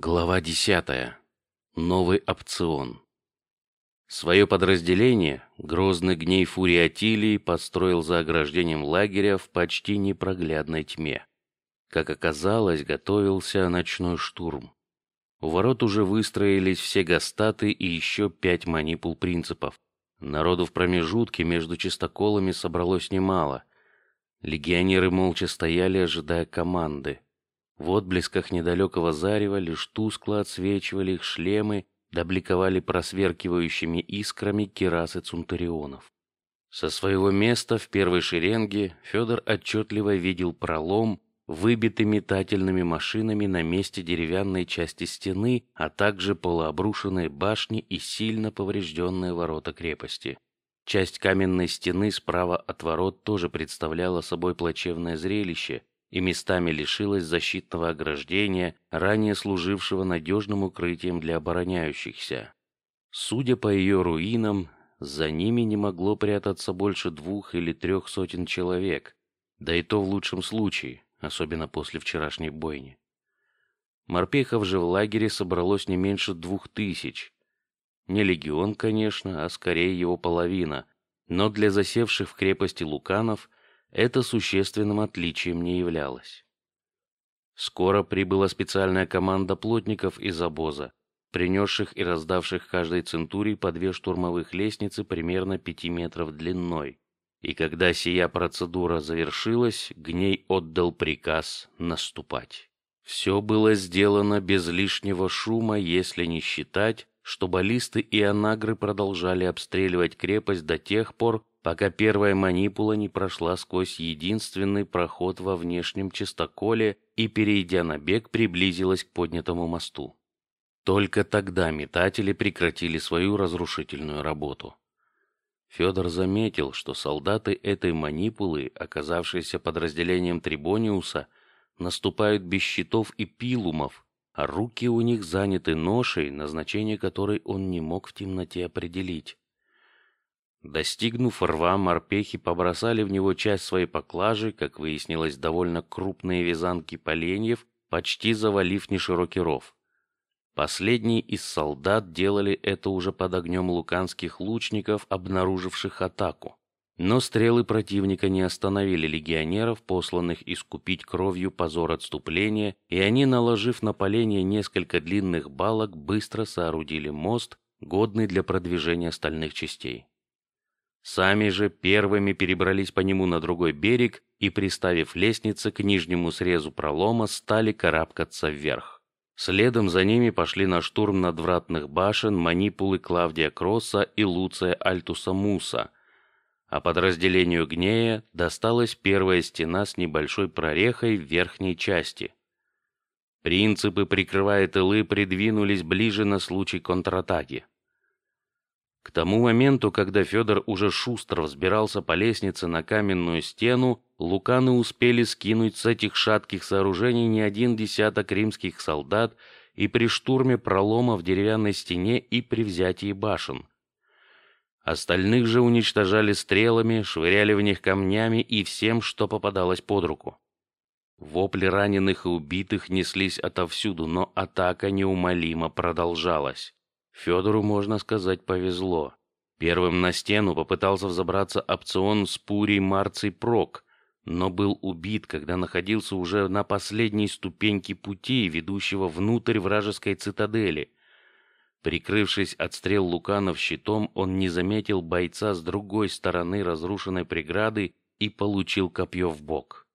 Глава десятая. Новый опцион. Свое подразделение грозный гней фурии Атилии построил за ограждением лагеря в почти непроглядной тьме. Как оказалось, готовился ночной штурм. У ворот уже выстроились все гастаты и еще пять манипул принципов. Народу в промежутке между чистоколами собралось немало. Легионеры молча стояли, ожидая команды. В отблесках недалекого зарева лишь тускло отсвечивали их шлемы, добликовали просверкивающими искрами кирасы цунтарионов. Со своего места в первой шеренге Федор отчетливо видел пролом, выбитый метательными машинами на месте деревянной части стены, а также полуобрушенные башни и сильно поврежденные ворота крепости. Часть каменной стены справа от ворот тоже представляла собой плачевное зрелище, и местами лишилась защитного ограждения, ранее служившего надежным укрытием для обороняющихся. Судя по ее руинам, за ними не могло прятаться больше двух или трех сотен человек, да и то в лучшем случае, особенно после вчерашней бойни. Морпехов же в лагере собралось не меньше двух тысяч. Не легион, конечно, а скорее его половина, но для засевших в крепости луканов это существенным отличием не являлось. Скоро прибыла специальная команда плотников из обоза, принесших и раздавших каждой центурии по две штурмовых лестницы примерно пяти метров длиной. И когда сия процедура завершилась, Гней отдал приказ наступать. Все было сделано без лишнего шума, если не считать, что баллисты и анагры продолжали обстреливать крепость до тех пор, пока первая манипула не прошла сквозь единственный проход во внешнем чистоколе и, перейдя на бег, приблизилась к поднятому мосту. Только тогда метатели прекратили свою разрушительную работу. Федор заметил, что солдаты этой манипулы, оказавшиеся подразделением Трибониуса, наступают без щитов и пилумов, а руки у них заняты ношей, назначение которой он не мог в темноте определить. Достигнув рва, морпехи побросали в него часть своей поклажи, как выяснилось, довольно крупные вязанки поленьев, почти завалив неширокий ров. Последние из солдат делали это уже под огнем луканских лучников, обнаруживших атаку. Но стрелы противника не остановили легионеров, посланных искупить кровью позор отступления, и они, наложив на поленья несколько длинных балок, быстро соорудили мост, годный для продвижения стальных частей. Сами же первыми перебрались по нему на другой берег и, приставив лестницы к нижнему срезу пролома, стали карабкаться вверх. Следом за ними пошли на штурм надвратных башен манипулы Клавдия Кросса и Луция Альтуса Муса, а подразделению Гнея досталась первая стена с небольшой прорехой в верхней части. Принципы, прикрывая тылы, придвинулись ближе на случай контратаки. К тому моменту, когда Федор уже шустро взбирался по лестнице на каменную стену, луканы успели скинуть с этих шатких сооружений не один десяток римских солдат и при штурме пролома в деревянной стене и при взятии башен. Остальных же уничтожали стрелами, швыряли в них камнями и всем, что попадалось под руку. Вопли раненых и убитых неслись отовсюду, но атака неумолимо продолжалась. Федору, можно сказать, повезло. Первым на стену попытался взобраться опцион Спурий Марций Прок, но был убит, когда находился уже на последней ступеньке пути, ведущего внутрь вражеской цитадели. Прикрывшись от стрел луканов щитом, он не заметил бойца с другой стороны разрушенной преграды и получил копье в бок.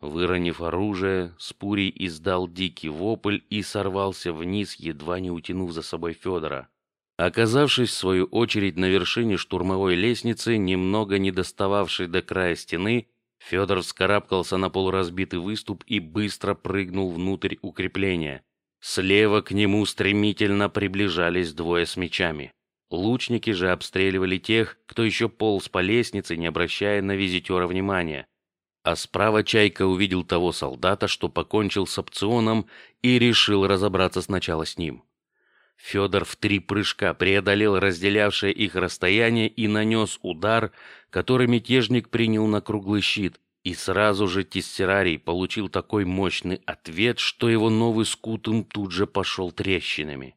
Выронив оружие, Спурий издал дикий вопль и сорвался вниз, едва не утянув за собой Федора. Оказавшись в свою очередь на вершине штурмовой лестницы, немного не достававшей до края стены, Федор вскарабкался на полуразбитый выступ и быстро прыгнул внутрь укрепления. Слева к нему стремительно приближались двое с мечами. Лучники же обстреливали тех, кто еще полз по лестнице, не обращая на визитера внимания а справа Чайка увидел того солдата, что покончил с опционом, и решил разобраться сначала с ним. Федор в три прыжка преодолел разделявшее их расстояние и нанес удар, который мятежник принял на круглый щит, И сразу же Тессерарий получил такой мощный ответ, что его новый скутум тут же пошел трещинами.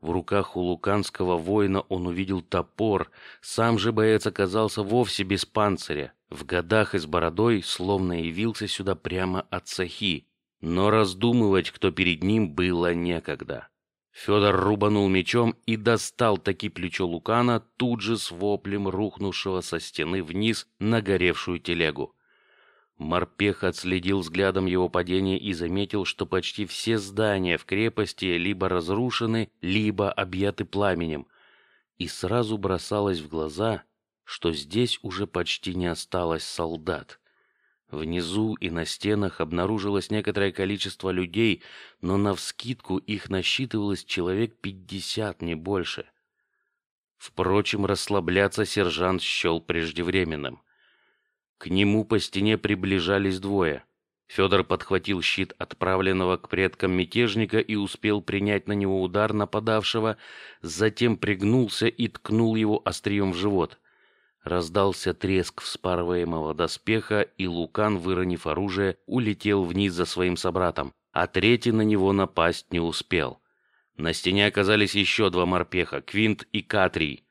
В руках у луканского воина он увидел топор, сам же боец оказался вовсе без панциря, в годах и с бородой, словно явился сюда прямо от Сахи, но раздумывать, кто перед ним, было некогда. Федор рубанул мечом и достал таки плечо Лукана, тут же с воплем рухнувшего со стены вниз на горевшую телегу. Морпех отследил взглядом его падение и заметил, что почти все здания в крепости либо разрушены, либо объяты пламенем, и сразу бросалось в глаза, что здесь уже почти не осталось солдат. Внизу и на стенах обнаружилось некоторое количество людей, но на вскидку их насчитывалось человек пятьдесят, не больше. Впрочем, расслабляться сержант счел преждевременным. К нему по стене приближались двое. Федор подхватил щит отправленного к предкам мятежника и успел принять на него удар нападавшего, затем пригнулся и ткнул его острием в живот. Раздался треск вспарываемого доспеха, и Лукан, выронив оружие, улетел вниз за своим собратом, а третий на него напасть не успел. На стене оказались еще два морпеха, Квинт и Катрий.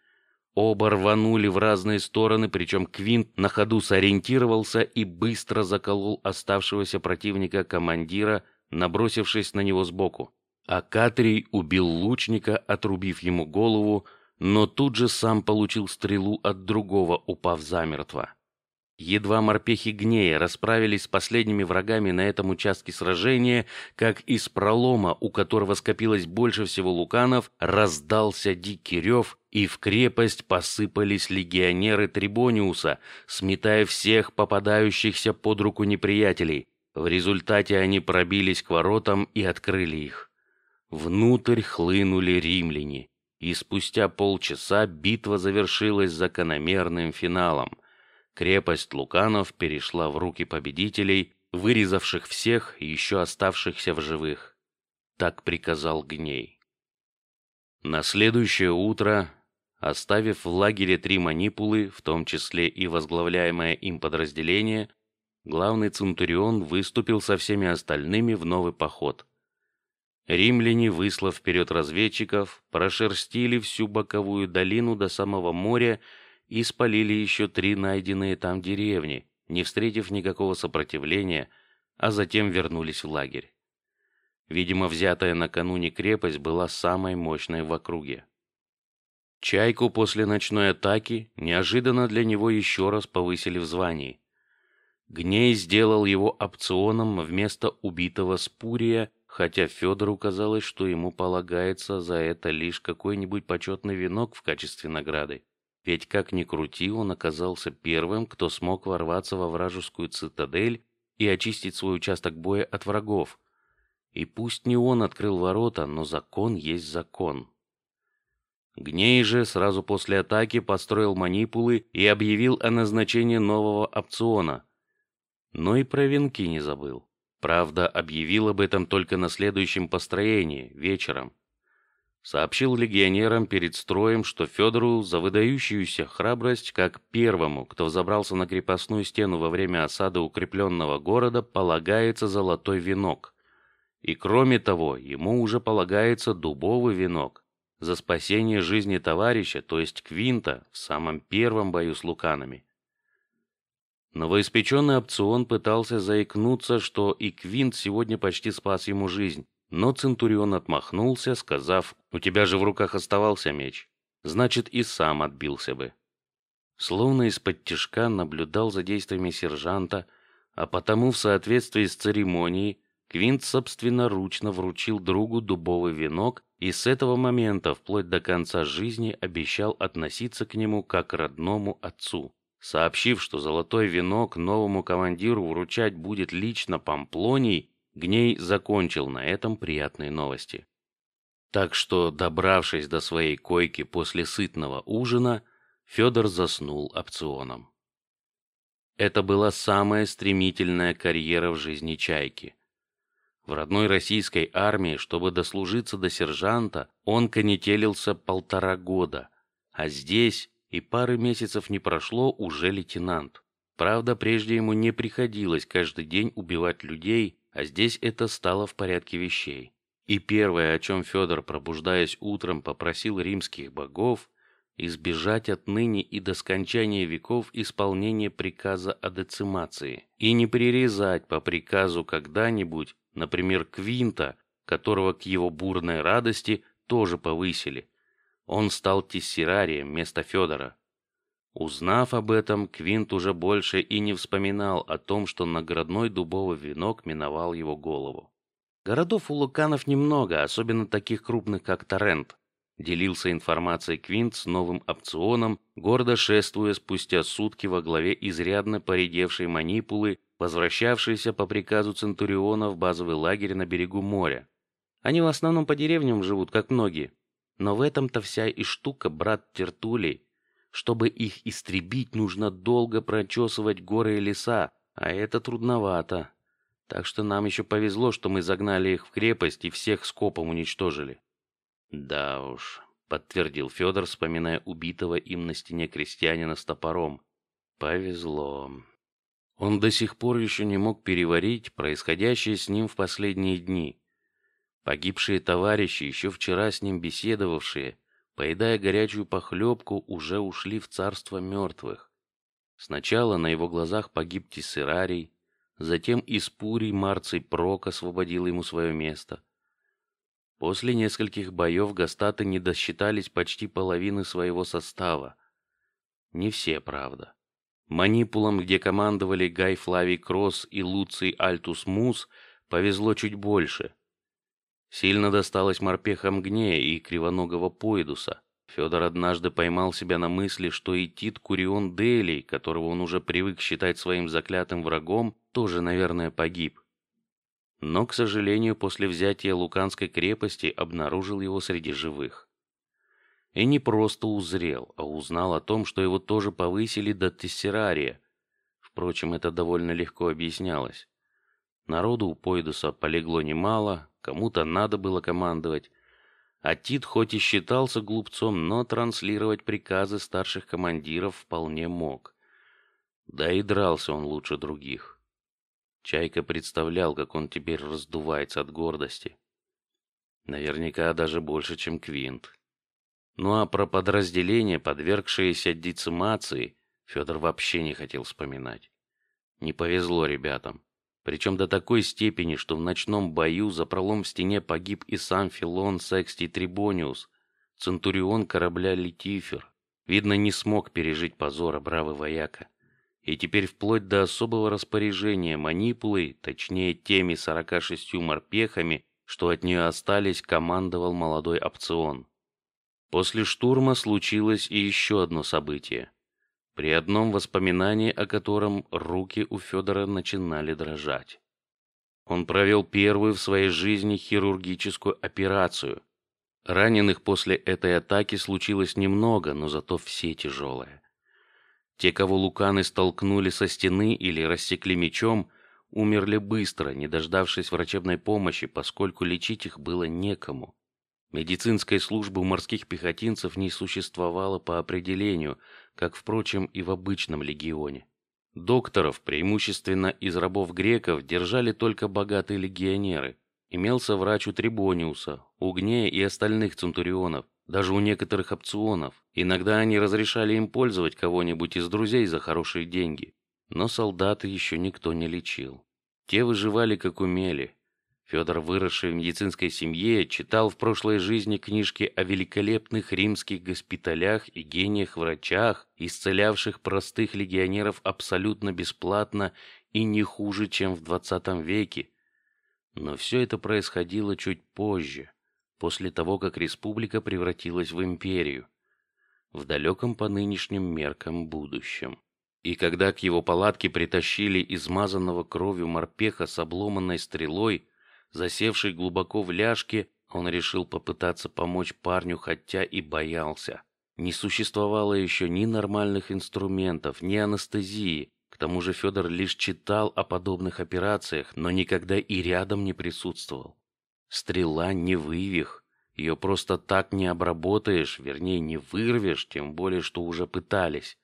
Оба рванули в разные стороны, причем Квинт на ходу сориентировался и быстро заколол оставшегося противника командира, набросившись на него сбоку. А Катрий убил лучника, отрубив ему голову, но тут же сам получил стрелу от другого, упав замертво. Едва морпехи гнея расправились с последними врагами на этом участке сражения, как из пролома, у которого скопилось больше всего луканов, раздался дикий рев, и в крепость посыпались легионеры Трибониуса, сметая всех попадающихся под руку неприятелей. В результате они пробились к воротам и открыли их. Внутрь хлынули римляне, и спустя полчаса битва завершилась закономерным финалом. Крепость Луканов перешла в руки победителей, вырезавших всех еще оставшихся в живых. Так приказал Гней. На следующее утро, оставив в лагере три манипулы, в том числе и возглавляемое им подразделение, главный центурион выступил со всеми остальными в новый поход. Римляне, выслав вперед разведчиков, прошерстили всю боковую долину до самого моря и спалили еще три найденные там деревни, не встретив никакого сопротивления, а затем вернулись в лагерь. Видимо, взятая накануне крепость была самой мощной в округе. Чайку после ночной атаки неожиданно для него еще раз повысили в звании. Гней сделал его опционом вместо убитого Спурия, хотя Федору казалось, что ему полагается за это лишь какой-нибудь почетный венок в качестве награды. Ведь как ни крути, он оказался первым, кто смог ворваться во вражескую цитадель и очистить свой участок боя от врагов. И пусть не он открыл ворота, но закон есть закон. Гней же сразу после атаки построил манипулы и объявил о назначении нового опциона. Но и про венки не забыл. Правда, объявил об этом только на следующем построении вечером сообщил легионерам перед строем, что Федору за выдающуюся храбрость, как первому, кто взобрался на крепостную стену во время осады укрепленного города, полагается золотой венок. И кроме того, ему уже полагается дубовый венок за спасение жизни товарища, то есть Квинта, в самом первом бою с луканами. Новоиспеченный опцион пытался заикнуться, что и Квинт сегодня почти спас ему жизнь, но Центурион отмахнулся, сказав: "У тебя же в руках оставался меч, значит и сам отбился бы". Словно из-под тишка наблюдал за действиями сержанта, а потому в соответствии с церемонией Квинт собственноручно вручил другу дубовый венок и с этого момента вплоть до конца жизни обещал относиться к нему как к родному отцу. Сообщив, что золотой венок новому командиру вручать будет лично Памплоний, Гней закончил на этом приятные новости. Так что, добравшись до своей койки после сытного ужина, Федор заснул опционом. Это была самая стремительная карьера в жизни Чайки. В родной российской армии, чтобы дослужиться до сержанта, он конетелился полтора года, а здесь и пары месяцев не прошло уже лейтенант. Правда, прежде ему не приходилось каждый день убивать людей, а здесь это стало в порядке вещей. И первое, о чем Федор, пробуждаясь утром, попросил римских богов, избежать отныне и до скончания веков исполнения приказа о децимации и не прирезать по приказу когда-нибудь, например, Квинта, которого к его бурной радости тоже повысили. Он стал тессерарием вместо Федора. Узнав об этом, Квинт уже больше и не вспоминал о том, что наградной дубовый венок миновал его голову. Городов у Луканов немного, особенно таких крупных, как Торрент. Делился информацией Квинт с новым опционом, гордо шествуя спустя сутки во главе изрядно поредевшей манипулы, возвращавшейся по приказу Центуриона в базовый лагерь на берегу моря. Они в основном по деревням живут, как многие. Но в этом-то вся и штука, брат Тертулей. Чтобы их истребить, нужно долго прочесывать горы и леса, а это трудновато. Так что нам еще повезло, что мы загнали их в крепость и всех скопом уничтожили. Да уж, подтвердил Федор, вспоминая убитого им на стене крестьянина с топором. Повезло. Он до сих пор еще не мог переварить происходящее с ним в последние дни. Погибшие товарищи, еще вчера с ним беседовавшие, поедая горячую похлебку, уже ушли в царство мертвых. Сначала на его глазах погиб Тиссерарий, затем из Пурий Марций Прок освободил ему свое место. После нескольких боев гастаты не досчитались почти половины своего состава. Не все, правда. Манипулам, где командовали Гай Флавий Кросс и Луций Альтус Мус, повезло чуть больше. Сильно досталось морпехам Гнея и кривоногого Поидуса. Федор однажды поймал себя на мысли, что и Тит Курион Делий, которого он уже привык считать своим заклятым врагом, тоже, наверное, погиб. Но, к сожалению, после взятия Луканской крепости обнаружил его среди живых. И не просто узрел, а узнал о том, что его тоже повысили до тессерария. Впрочем, это довольно легко объяснялось. Народу у Поидуса полегло немало, кому-то надо было командовать. А Тит хоть и считался глупцом, но транслировать приказы старших командиров вполне мог. Да и дрался он лучше других. Чайка представлял, как он теперь раздувается от гордости. Наверняка даже больше, чем Квинт. Ну а про подразделение, подвергшееся децимации, Федор вообще не хотел вспоминать. Не повезло ребятам. Причем до такой степени, что в ночном бою за пролом в стене погиб и сам Филон Секстий Трибониус, центурион корабля Летифер. Видно, не смог пережить позора бравый вояка. И теперь вплоть до особого распоряжения манипулой, точнее теми сорока шестью морпехами, что от нее остались, командовал молодой опцион. После штурма случилось и еще одно событие при одном воспоминании о котором руки у Федора начинали дрожать. Он провел первую в своей жизни хирургическую операцию. Раненых после этой атаки случилось немного, но зато все тяжелые. Те, кого луканы столкнули со стены или рассекли мечом, умерли быстро, не дождавшись врачебной помощи, поскольку лечить их было некому. Медицинской службы у морских пехотинцев не существовало по определению, как, впрочем, и в обычном легионе. Докторов, преимущественно из рабов греков, держали только богатые легионеры. Имелся врач у Трибониуса, у Гнея и остальных центурионов, даже у некоторых опционов. Иногда они разрешали им пользовать кого-нибудь из друзей за хорошие деньги, но солдаты еще никто не лечил. Те выживали как умели, Федор, выросший в медицинской семье, читал в прошлой жизни книжки о великолепных римских госпиталях и гениях-врачах, исцелявших простых легионеров абсолютно бесплатно и не хуже, чем в двадцатом веке. Но все это происходило чуть позже, после того, как республика превратилась в империю, в далеком по нынешним меркам будущем. И когда к его палатке притащили измазанного кровью морпеха с обломанной стрелой, Засевший глубоко в ляжке, он решил попытаться помочь парню, хотя и боялся. Не существовало еще ни нормальных инструментов, ни анестезии. К тому же Федор лишь читал о подобных операциях, но никогда и рядом не присутствовал. Стрела не вывих, ее просто так не обработаешь, вернее не вырвешь, тем более что уже пытались.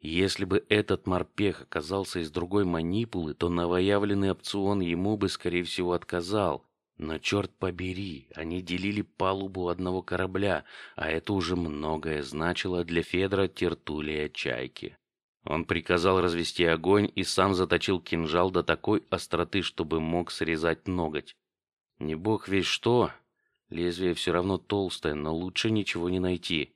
Если бы этот морпех оказался из другой манипулы, то новоявленный опцион ему бы, скорее всего, отказал. Но черт побери, они делили палубу одного корабля, а это уже многое значило для Федора Тертулия Чайки. Он приказал развести огонь и сам заточил кинжал до такой остроты, чтобы мог срезать ноготь. Не бог весь что, лезвие все равно толстое, но лучше ничего не найти.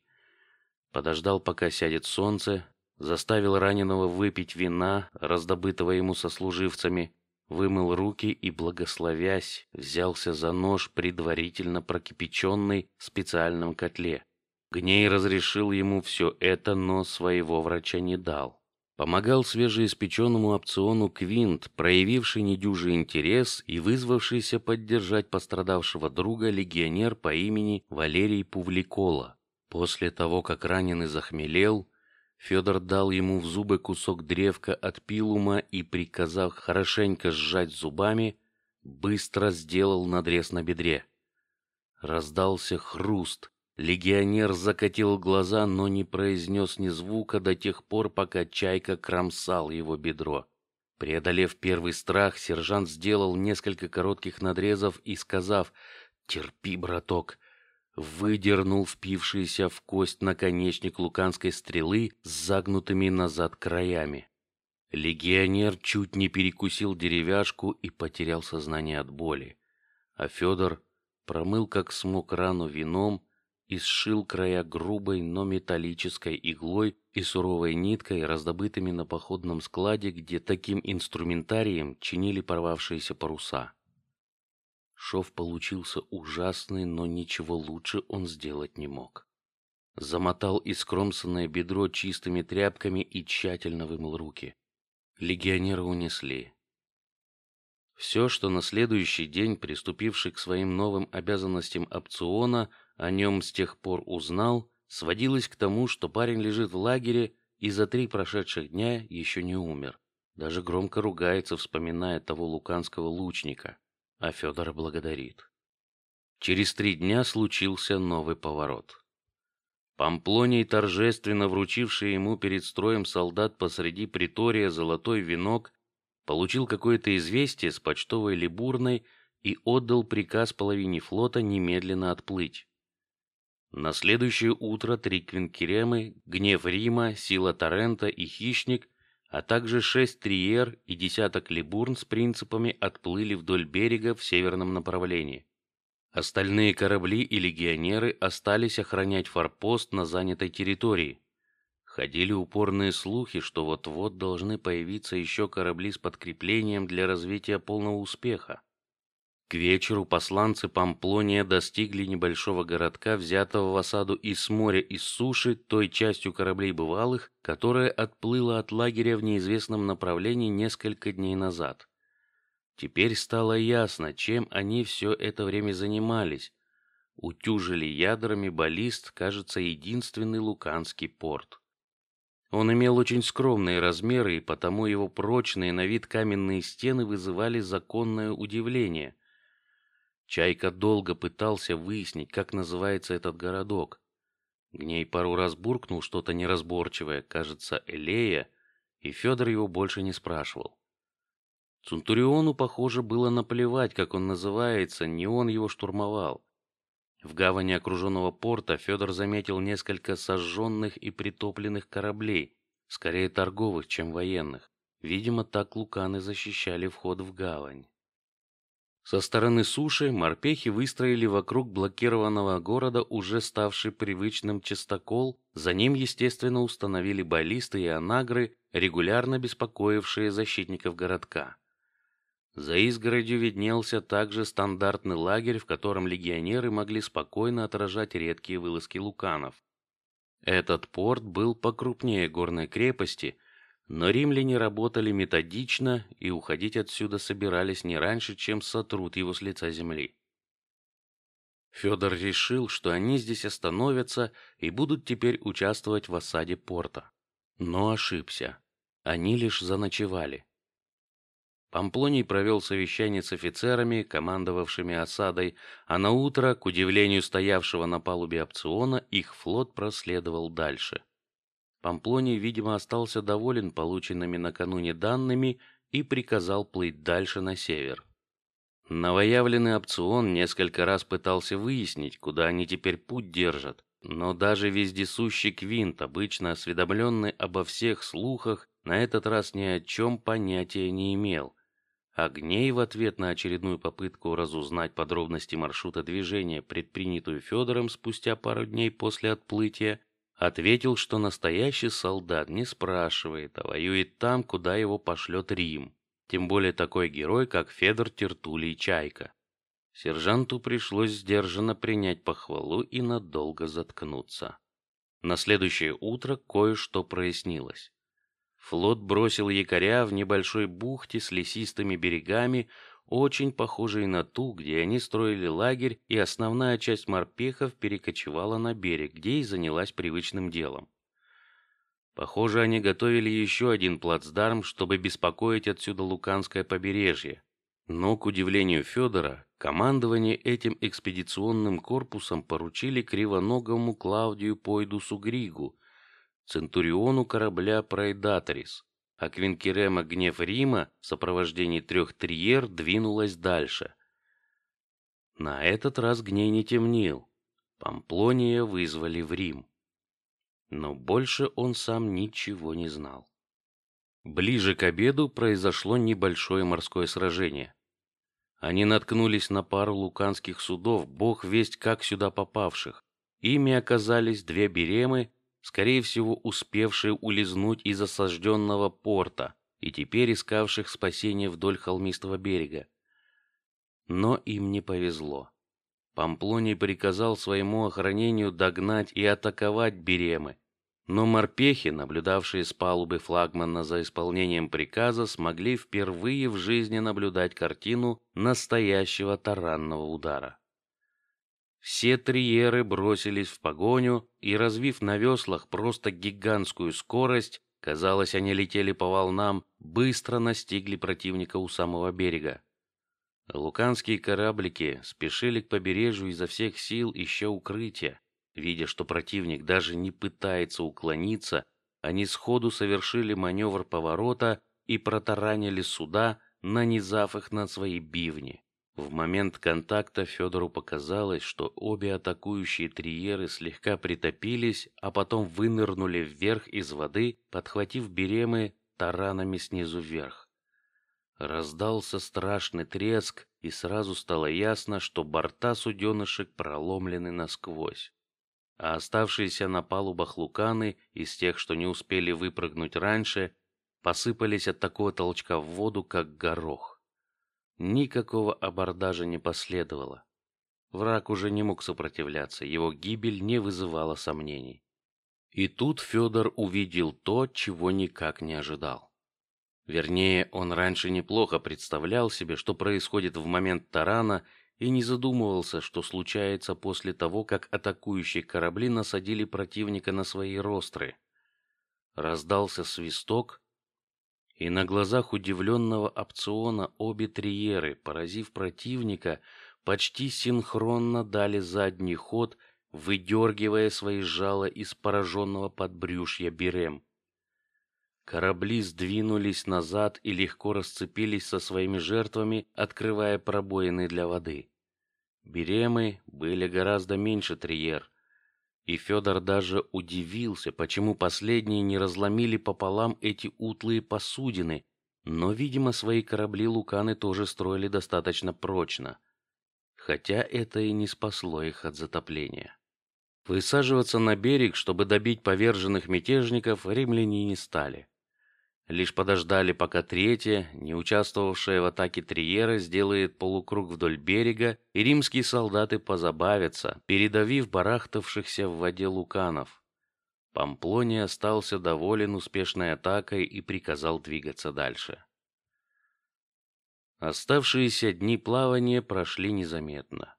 Подождал, пока сядет солнце, заставил раненого выпить вина, раздобытого ему сослуживцами, вымыл руки и, благословясь, взялся за нож, предварительно прокипяченный в специальном котле. Гней разрешил ему все это, но своего врача не дал. Помогал свежеиспеченному опциону Квинт, проявивший недюжий интерес и вызвавшийся поддержать пострадавшего друга легионер по имени Валерий Пувликола. После того, как раненый захмелел, Федор дал ему в зубы кусок древка от пилума и, приказав хорошенько сжать зубами, быстро сделал надрез на бедре. Раздался хруст. Легионер закатил глаза, но не произнес ни звука до тех пор, пока чайка кромсал его бедро. Преодолев первый страх, сержант сделал несколько коротких надрезов и, сказав: "Терпи, браток", выдернул впившийся в кость наконечник луканской стрелы с загнутыми назад краями. Легионер чуть не перекусил деревяшку и потерял сознание от боли, а Федор промыл как смог рану вином и сшил края грубой, но металлической иглой и суровой ниткой, раздобытыми на походном складе, где таким инструментарием чинили порвавшиеся паруса. Шов получился ужасный, но ничего лучше он сделать не мог. Замотал искромсанное бедро чистыми тряпками и тщательно вымыл руки. Легионера унесли. Все, что на следующий день, приступивший к своим новым обязанностям опциона, о нем с тех пор узнал, сводилось к тому, что парень лежит в лагере и за три прошедших дня еще не умер. Даже громко ругается, вспоминая того луканского лучника а Федор благодарит. Через три дня случился новый поворот. Памплоний, торжественно вручивший ему перед строем солдат посреди притория золотой венок, получил какое-то известие с почтовой либурной и отдал приказ половине флота немедленно отплыть. На следующее утро три квинкеремы, гнев Рима, сила Торрента и хищник а также шесть триер и десяток либурн с принципами отплыли вдоль берега в северном направлении. Остальные корабли и легионеры остались охранять форпост на занятой территории. Ходили упорные слухи, что вот-вот должны появиться еще корабли с подкреплением для развития полного успеха. К вечеру посланцы Памплония достигли небольшого городка, взятого в осаду из с моря и с суши, той частью кораблей бывалых, которая отплыла от лагеря в неизвестном направлении несколько дней назад. Теперь стало ясно, чем они все это время занимались. Утюжили ядрами баллист, кажется, единственный луканский порт. Он имел очень скромные размеры, и потому его прочные на вид каменные стены вызывали законное удивление. Чайка долго пытался выяснить, как называется этот городок. Гней пару раз буркнул что-то неразборчивое, кажется, Элея, и Федор его больше не спрашивал. Цунтуриону, похоже, было наплевать, как он называется, не он его штурмовал. В гавани окруженного порта Федор заметил несколько сожженных и притопленных кораблей, скорее торговых, чем военных. Видимо, так луканы защищали вход в гавань. Со стороны суши морпехи выстроили вокруг блокированного города уже ставший привычным частокол. За ним, естественно, установили баллисты и анагры, регулярно беспокоившие защитников городка. За изгородью виднелся также стандартный лагерь, в котором легионеры могли спокойно отражать редкие вылазки луканов. Этот порт был покрупнее горной крепости, но римляне работали методично и уходить отсюда собирались не раньше, чем сотрут его с лица земли. Федор решил, что они здесь остановятся и будут теперь участвовать в осаде порта, но ошибся. Они лишь заночевали. Памплоний провел совещание с офицерами, командовавшими осадой, а на утро, к удивлению стоявшего на палубе опциона, их флот проследовал дальше. Памплоний, видимо, остался доволен полученными накануне данными и приказал плыть дальше на север. Новоявленный опцион несколько раз пытался выяснить, куда они теперь путь держат, но даже вездесущий Квинт, обычно осведомленный обо всех слухах, на этот раз ни о чем понятия не имел. Огней в ответ на очередную попытку разузнать подробности маршрута движения, предпринятую Федором спустя пару дней после отплытия, ответил, что настоящий солдат не спрашивает, а воюет там, куда его пошлет Рим. Тем более такой герой, как Федор Тертулий Чайка. Сержанту пришлось сдержанно принять похвалу и надолго заткнуться. На следующее утро кое-что прояснилось. Флот бросил якоря в небольшой бухте с лесистыми берегами, очень похожей на ту, где они строили лагерь, и основная часть морпехов перекочевала на берег, где и занялась привычным делом. Похоже, они готовили еще один плацдарм, чтобы беспокоить отсюда Луканское побережье. Но, к удивлению Федора, командование этим экспедиционным корпусом поручили кривоногому Клаудию Пойдусу Григу, центуриону корабля Прайдаторис, а Квинкерема Гнев Рима в сопровождении трех триер двинулась дальше. На этот раз Гней не темнил. Памплония вызвали в Рим но больше он сам ничего не знал. Ближе к обеду произошло небольшое морское сражение. Они наткнулись на пару луканских судов, бог весть как сюда попавших. Ими оказались две беремы, скорее всего успевшие улизнуть из осажденного порта и теперь искавших спасения вдоль холмистого берега. Но им не повезло. Памплоний приказал своему охранению догнать и атаковать беремы, но морпехи, наблюдавшие с палубы флагмана за исполнением приказа, смогли впервые в жизни наблюдать картину настоящего таранного удара. Все триеры бросились в погоню и, развив на веслах просто гигантскую скорость, казалось, они летели по волнам, быстро настигли противника у самого берега. Луканские кораблики спешили к побережью изо всех сил, ища укрытия. Видя, что противник даже не пытается уклониться, они сходу совершили маневр поворота и протаранили суда, нанизав их на свои бивни. В момент контакта Федору показалось, что обе атакующие триеры слегка притопились, а потом вынырнули вверх из воды, подхватив беремы таранами снизу вверх. Раздался страшный треск, и сразу стало ясно, что борта суденышек проломлены насквозь а оставшиеся на палубах луканы из тех, что не успели выпрыгнуть раньше, посыпались от такого толчка в воду, как горох. Никакого абордажа не последовало. Враг уже не мог сопротивляться, его гибель не вызывала сомнений. И тут Федор увидел то, чего никак не ожидал. Вернее, он раньше неплохо представлял себе, что происходит в момент тарана и не задумывался, что случается после того, как атакующие корабли насадили противника на свои ростры. Раздался свисток, и на глазах удивленного опциона обе триеры, поразив противника, почти синхронно дали задний ход, выдергивая свои жало из пораженного подбрюшья Берем. Корабли сдвинулись назад и легко расцепились со своими жертвами, открывая пробоины для воды. Беремы были гораздо меньше триер, и Федор даже удивился, почему последние не разломили пополам эти утлые посудины. Но, видимо, свои корабли луканы тоже строили достаточно прочно, хотя это и не спасло их от затопления. Высаживаться на берег, чтобы добить поверженных мятежников, римляне не стали. Лишь подождали, пока третья, не участвовавшая в атаке Триера, сделает полукруг вдоль берега, и римские солдаты позабавятся, передавив барахтавшихся в воде луканов. Памплоний остался доволен успешной атакой и приказал двигаться дальше. Оставшиеся дни плавания прошли незаметно.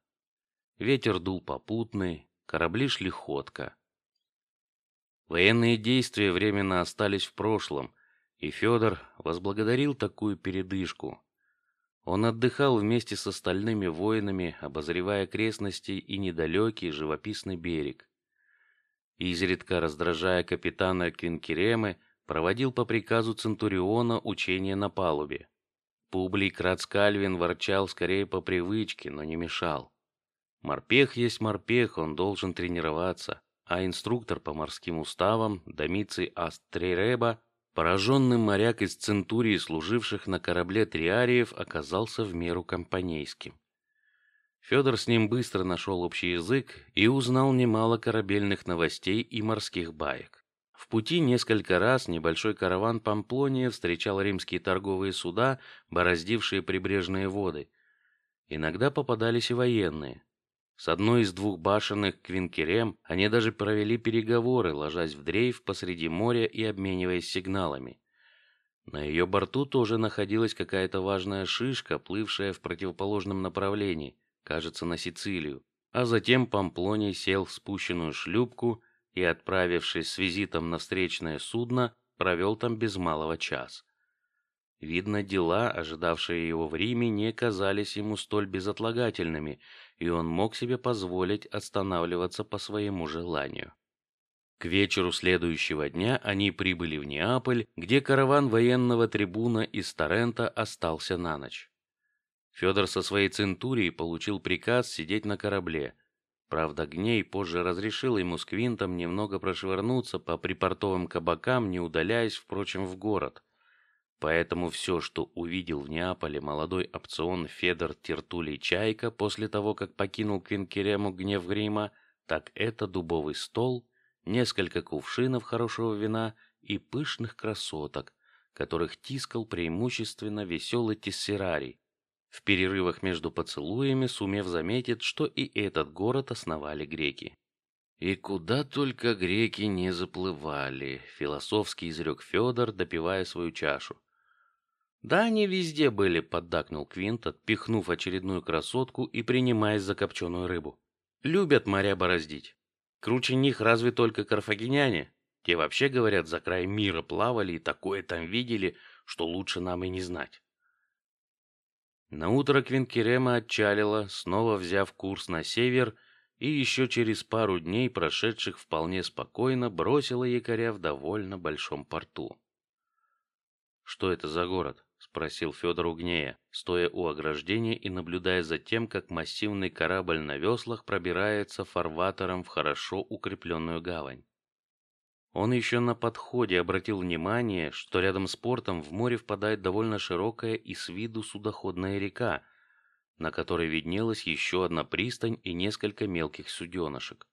Ветер дул попутный, корабли шли ходко. Военные действия временно остались в прошлом и Федор возблагодарил такую передышку. Он отдыхал вместе с остальными воинами, обозревая окрестности и недалекий живописный берег. изредка раздражая капитана Квинкеремы, проводил по приказу Центуриона учения на палубе. Публий Крацкальвин ворчал скорее по привычке, но не мешал. Морпех есть морпех, он должен тренироваться, а инструктор по морским уставам Домиций Астрейреба, пораженный моряк из Центурии, служивших на корабле Триариев, оказался в меру компанейским. Федор с ним быстро нашел общий язык и узнал немало корабельных новостей и морских баек. В пути несколько раз небольшой караван Памплония встречал римские торговые суда, бороздившие прибрежные воды. Иногда попадались и военные. С одной из двух башенных Квинкерем они даже провели переговоры, ложась в дрейф посреди моря и обмениваясь сигналами. На ее борту тоже находилась какая-то важная шишка, плывшая в противоположном направлении, кажется, на Сицилию. А затем Памплоний сел в спущенную шлюпку и, отправившись с визитом на встречное судно, провел там без малого час. Видно, дела, ожидавшие его в Риме, не казались ему столь безотлагательными, и он мог себе позволить останавливаться по своему желанию. К вечеру следующего дня они прибыли в Неаполь, где караван военного трибуна из Торрента остался на ночь. Федор со своей центурией получил приказ сидеть на корабле. Правда, Гней позже разрешил ему с Квинтом немного прошвырнуться по припортовым кабакам, не удаляясь, впрочем, в город. Поэтому все, что увидел в Неаполе молодой опцион Федор Тертулий Чайка после того, как покинул Квинкерему гнев Грима, так это дубовый стол, несколько кувшинов хорошего вина и пышных красоток, которых тискал преимущественно веселый тессерарий, в перерывах между поцелуями сумев заметить, что и этот город основали греки. И куда только греки не заплывали, философски изрек Федор, допивая свою чашу. Да, они везде были, поддакнул Квинт, отпихнув очередную красотку и принимаясь за копченую рыбу. Любят моря бороздить. Круче них разве только карфагеняне. Те вообще говорят, за край мира плавали и такое там видели, что лучше нам и не знать. На утро Квинкерема отчалила, снова взяв курс на север, и еще через пару дней, прошедших вполне спокойно, бросила якоря в довольно большом порту. Что это за город? Спросил Федор Угнея, стоя у ограждения и наблюдая за тем, как массивный корабль на веслах пробирается фарватером в хорошо укрепленную гавань. Он еще на подходе обратил внимание, что рядом с портом в море впадает довольно широкая и с виду судоходная река, на которой виднелась еще одна пристань и несколько мелких суденышек.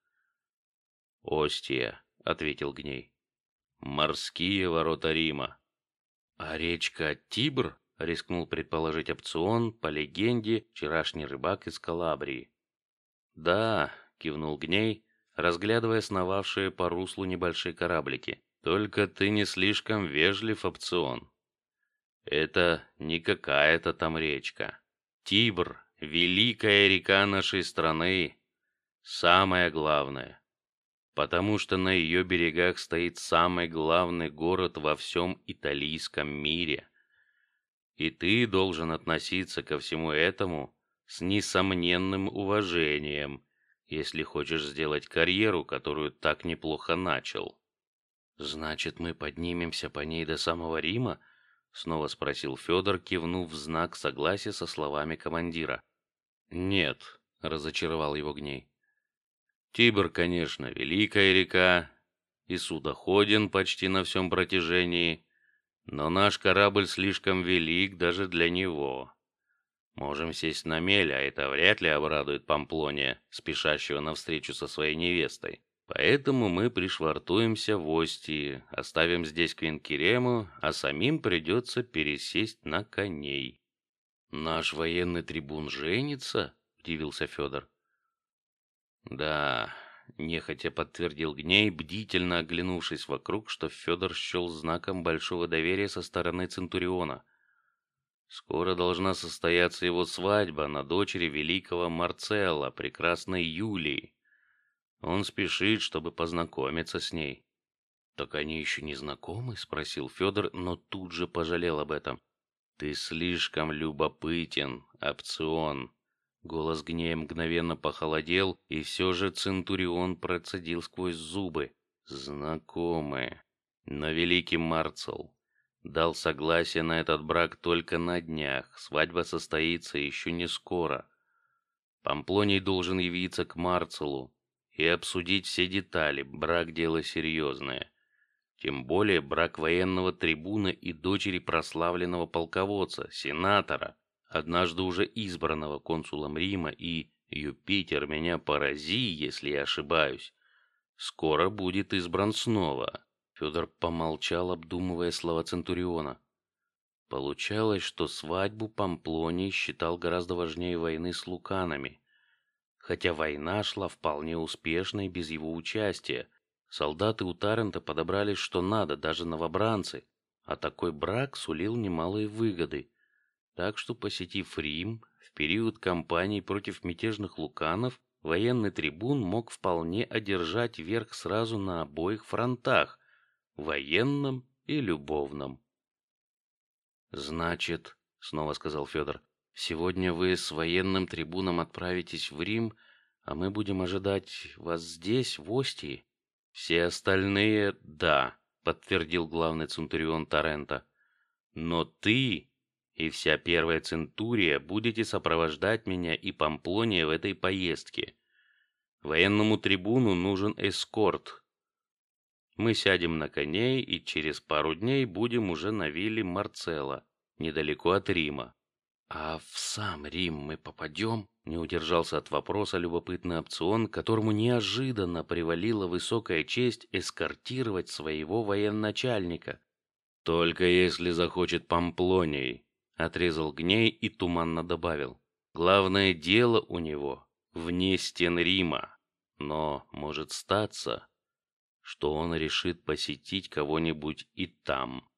Остия, ответил Гней. Морские ворота Рима. А речка Тибр, рискнул предположить опцион, по легенде, вчерашний рыбак из Калабрии. Да, кивнул Гней, разглядывая сновавшие по руслу небольшие кораблики. Только ты не слишком вежлив, опцион. Это не какая-то там речка. Тибр, великая река нашей страны, самое главное потому что на ее берегах стоит самый главный город во всем италийском мире. И ты должен относиться ко всему этому с несомненным уважением, если хочешь сделать карьеру, которую так неплохо начал. Значит, мы поднимемся по ней до самого Рима? Снова спросил Федор, кивнув в знак согласия со словами командира. Нет, разочаровал его Гней. Тибр, конечно, великая река и судоходен почти на всем протяжении, но наш корабль слишком велик даже для него. Можем сесть на мель, а это вряд ли обрадует Памплония, спешащего навстречу со своей невестой. Поэтому мы пришвартуемся в Остии, оставим здесь Квинкерему, а самим придется пересесть на коней. Наш военный трибун женится? удивился Федор. Да, нехотя подтвердил Гней, бдительно оглянувшись вокруг, что Федор счел знаком большого доверия со стороны Центуриона. Скоро должна состояться его свадьба на дочери великого Марцелла, прекрасной Юлии. Он спешит, чтобы познакомиться с ней. Так они еще не знакомы? спросил Федор, но тут же пожалел об этом. Ты слишком любопытен, опцион. Голос гнея мгновенно похолодел, и все же Центурион процедил сквозь зубы. Знакомые. Но великий Марцел дал согласие на этот брак только на днях. Свадьба состоится еще не скоро. Памплоний должен явиться к Марцелу и обсудить все детали. Брак дело серьезное. Тем более брак военного трибуна и дочери прославленного полководца, сенатора, однажды уже избранного консулом Рима и Юпитер меня порази, если я ошибаюсь, скоро будет избран снова. Федор помолчал, обдумывая слова Центуриона. Получалось, что свадьбу Памплоний считал гораздо важнее войны с луканами, хотя война шла вполне успешно и без его участия. Солдаты у Тарента подобрались что надо, даже новобранцы, а такой брак сулил немалые выгоды. Так что, посетив Рим в период кампании против мятежных луканов, военный трибун мог вполне одержать верх сразу на обоих фронтах военном и любовном. Значит, снова сказал Федор, сегодня вы с военным трибуном отправитесь в Рим, а мы будем ожидать вас здесь, в Остии. Все остальные, да, подтвердил главный центурион Тарента. Но ты и вся первая центурия будете сопровождать меня и Памплония в этой поездке. Военному трибуну нужен эскорт, мы сядем на коней и через пару дней будем уже на вилле Марцела, недалеко от Рима. А в сам Рим мы попадем? Не удержался от вопроса любопытный опцион, которому неожиданно привалила высокая честь эскортировать своего военачальника. Только если захочет Памплоний, отрезал Гней и туманно добавил. Главное дело у него вне стен Рима, но может статься, что он решит посетить кого-нибудь и там.